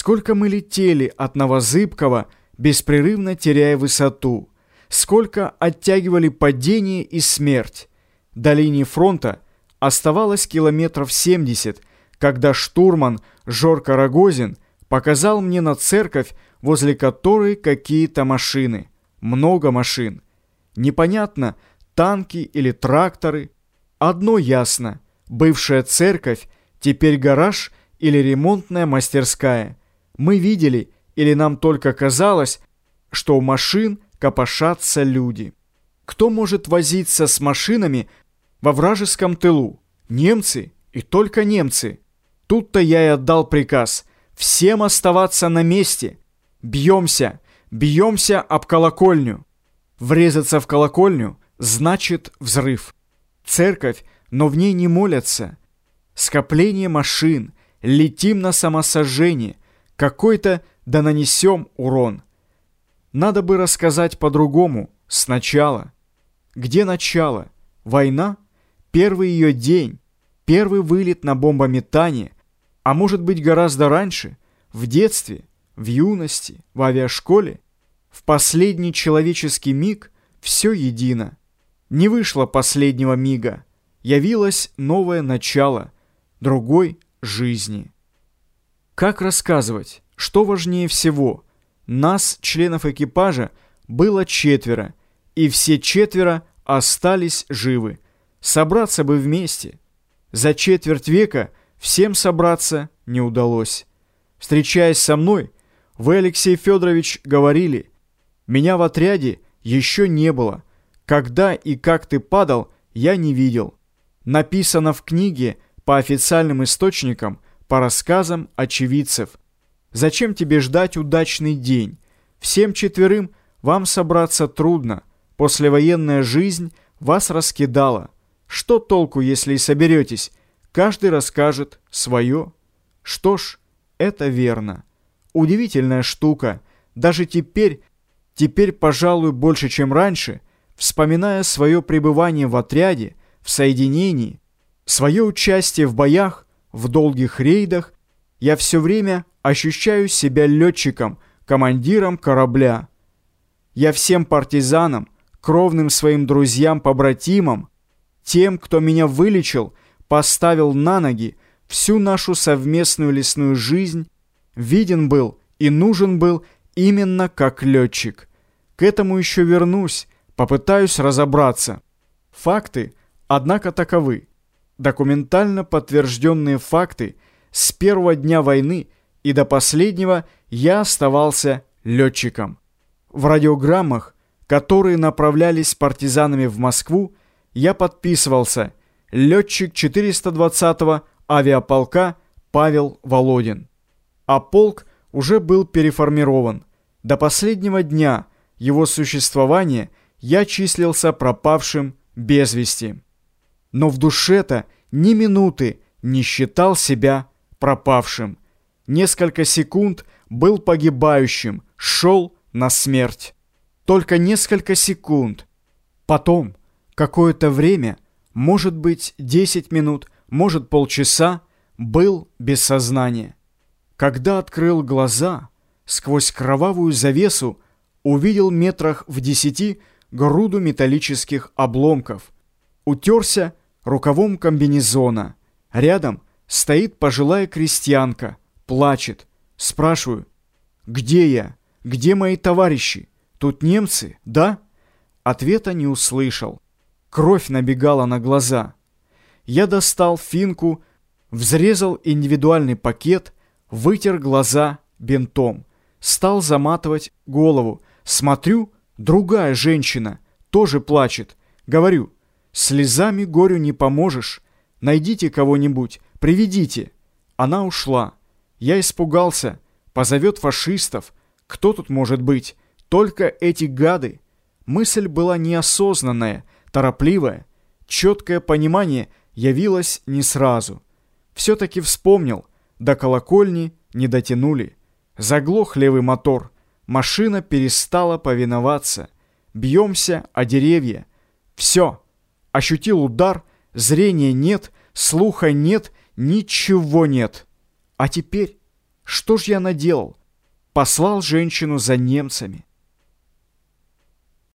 Сколько мы летели от Новозыбкова, беспрерывно теряя высоту. Сколько оттягивали падение и смерть. До линии фронта оставалось километров 70, когда штурман Жорко Рогозин показал мне на церковь, возле которой какие-то машины. Много машин. Непонятно, танки или тракторы. Одно ясно. Бывшая церковь, теперь гараж или ремонтная мастерская. Мы видели, или нам только казалось, что у машин копошатся люди. Кто может возиться с машинами во вражеском тылу? Немцы и только немцы. Тут-то я и отдал приказ всем оставаться на месте. Бьемся, бьемся об колокольню. Врезаться в колокольню значит взрыв. Церковь, но в ней не молятся. Скопление машин, летим на самосожжение. Какой-то да нанесем урон. Надо бы рассказать по-другому, сначала. Где начало? Война? Первый ее день? Первый вылет на бомбометание? А может быть гораздо раньше? В детстве? В юности? В авиашколе? В последний человеческий миг все едино. Не вышло последнего мига. Явилось новое начало другой жизни. Как рассказывать, что важнее всего? Нас, членов экипажа, было четверо, и все четверо остались живы. Собраться бы вместе. За четверть века всем собраться не удалось. Встречаясь со мной, вы, Алексей Федорович, говорили, меня в отряде еще не было. Когда и как ты падал, я не видел. Написано в книге по официальным источникам, по рассказам очевидцев. Зачем тебе ждать удачный день? Всем четверым вам собраться трудно. Послевоенная жизнь вас раскидала. Что толку, если и соберетесь? Каждый расскажет свое. Что ж, это верно. Удивительная штука. Даже теперь, теперь, пожалуй, больше, чем раньше, вспоминая свое пребывание в отряде, в соединении, свое участие в боях, в долгих рейдах, я все время ощущаю себя летчиком, командиром корабля. Я всем партизанам, кровным своим друзьям-побратимам, тем, кто меня вылечил, поставил на ноги, всю нашу совместную лесную жизнь, виден был и нужен был именно как летчик. К этому еще вернусь, попытаюсь разобраться. Факты, однако, таковы. Документально подтвержденные факты с первого дня войны и до последнего я оставался летчиком. В радиограммах, которые направлялись партизанами в Москву, я подписывался летчик 420-го авиаполка Павел Володин. А полк уже был переформирован. До последнего дня его существования я числился пропавшим без вести. Но в душе-то ни минуты не считал себя пропавшим. Несколько секунд был погибающим, шел на смерть. Только несколько секунд. Потом, какое-то время, может быть, 10 минут, может, полчаса, был без сознания. Когда открыл глаза, сквозь кровавую завесу увидел метрах в десяти груду металлических обломков. Утерся рукавом комбинезона. Рядом стоит пожилая крестьянка, плачет. Спрашиваю, где я? Где мои товарищи? Тут немцы, да? Ответа не услышал. Кровь набегала на глаза. Я достал финку, взрезал индивидуальный пакет, вытер глаза бинтом. Стал заматывать голову. Смотрю, другая женщина, тоже плачет. Говорю, слезами горю не поможешь. Найдите кого-нибудь, приведите. Она ушла. Я испугался. Позовет фашистов. Кто тут может быть? Только эти гады. Мысль была неосознанная, торопливое, четкое понимание явилось не сразу. Все-таки вспомнил, до колокольни не дотянули. Заглох левый мотор, машина перестала повиноваться. Бьемся о деревья. Все. Ощутил удар, зрения нет, слуха нет, ничего нет. А теперь Что ж я наделал? Послал женщину за немцами.